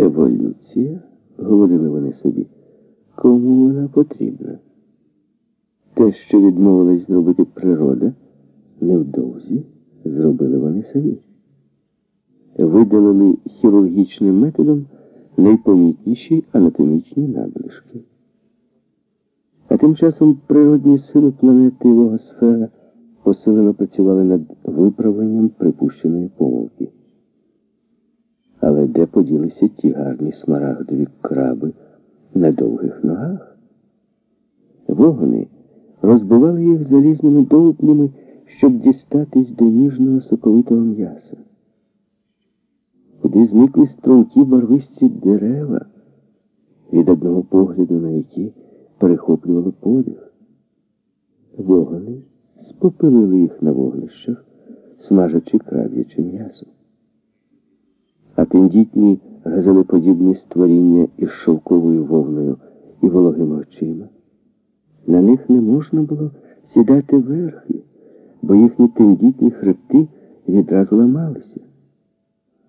Еволюція, говорили вони собі, кому вона потрібна? Те, що відмовилась зробити природа, невдовзі зробили вони самі. Видалили хірургічним методом найпомітніші анатомічні надлишки. А тим часом природні сили планети Логосфера посилено працювали над виправленням припущеної помилки. Де поділися ті гарні смарагдові краби на довгих ногах? Вогони розбивали їх залізними довбнями, щоб дістатись до ніжного соковитого м'яса. Куди зникли стрункі барвисті дерева, від одного погляду на які перехоплювали подих. Вогони спопилили їх на вогнищах, смажачи краб'яче м'ясо. А тендітні газелеподібні створіння із шовковою вовною і вологими очима. На них не можна було сідати верхи, бо їхні тендітні хребти відразу ламалися.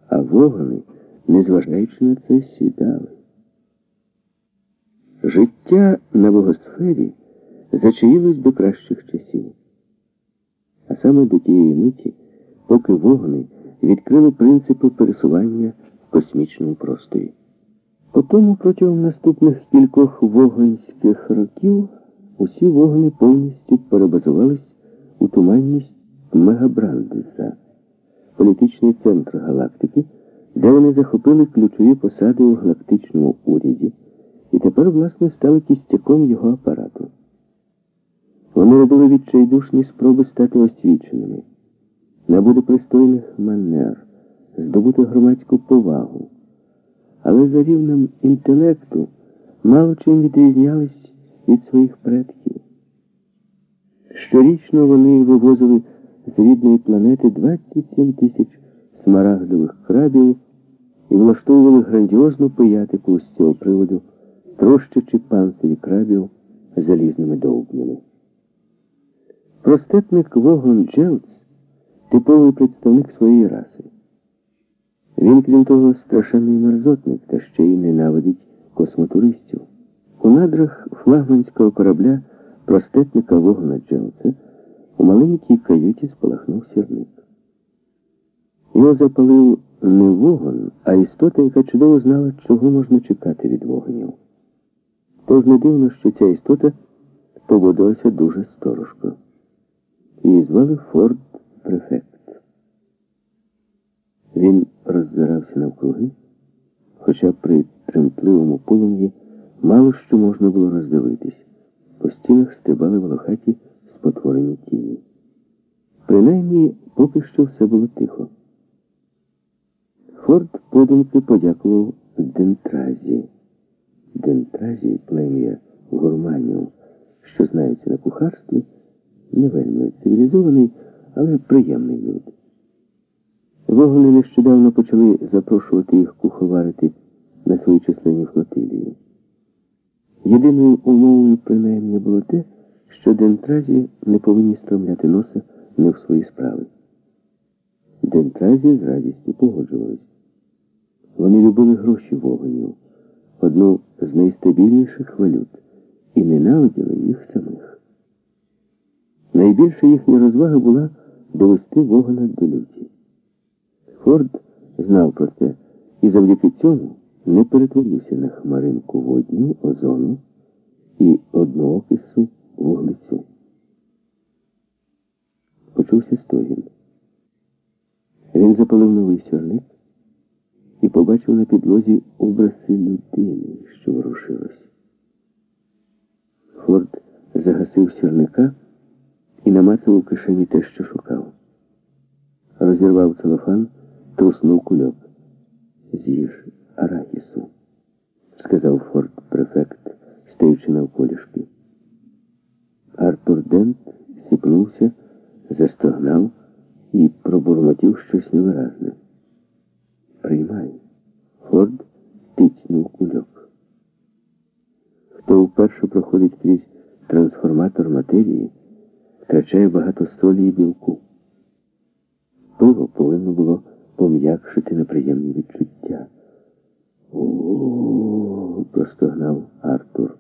А вогони, незважаючи на це, сідали. Життя на богосфері зачаїлось до кращих часів. А саме до тієї миті, поки вогни відкрили принципи пересування в космічному просторі. Потому протягом наступних кількох вогонських років усі вогни повністю перебазувались у туманність Мегабрандеса, політичний центр галактики, де вони захопили ключові посади у галактичному уряді і тепер, власне, стали кістяком його апарату. Вони робили відчайдушні спроби стати освіченими, набути пристойних манер, здобути громадську повагу, але за рівнем інтелекту мало чим відрізнялись від своїх предків. Щорічно вони вивозили з рідної планети 27 тисяч смарагдових крабів і влаштовували грандіозну пиятику з цього приводу, трощачи панцирі крабів залізними довбнями. Простетник Вогон Джелц типовий представник своєї раси. Він, крім того, страшенний мерзотник та ще й ненавидить космотуристів. У надрах флагманського корабля простетника Вогона Джелца у маленькій каюті спалахнув сірник. Його запалив не вогон, а істота, яка чудово знала, чого можна чекати від вогнів. Тож не дивно, що ця істота поводилася дуже сторожко. Її звали Форд Префект. Він роззирався навкруги, хоча при тремтливому полум'ї мало що можна було роздивитись. По стінах стрибали волохаті спотворені тіні. Принаймні, поки що все було тихо. Форд подумки подякував Дентразі. Дентразі плем'я гурманів, що знаються на кухарстві, не вельми цивілізований, але приємний люд. Вогони нещодавно почали запрошувати їх куховарити на свої численні флотилії. Єдиною умовою, принаймні, було те, що дентразі не повинні стромляти носа не в свої справи. Дентразі з радістю погоджувались. Вони любили гроші вогонів, одну з найстабільніших валют, і ненавиділи їх самих. Найбільша їхня розвага була довести вогона до люті. Форд знав про це і завдяки цьому не перетворився на хмаринку водню, озону і одноокису вуглецю. Почувся стогін. Він запалив новий сірник і побачив на підлозі образи людини, що ворушилась. Форд загасив сірника і намацав у кишені те, що шукав. Розірвав целофан, труснув кульок. З'їж арахісу, сказав Форд префект, стоючи навколішки. Артур Дент сіпнувся, застогнав і пробурмотів щось невиразне. Приймай. Форд тицнув кульок. Хто вперше проходить крізь трансформатор матерії, втрачає багато солі і білку. Пиво повинно було пом'якшити неприємні відчуття. О, простогнав Артур.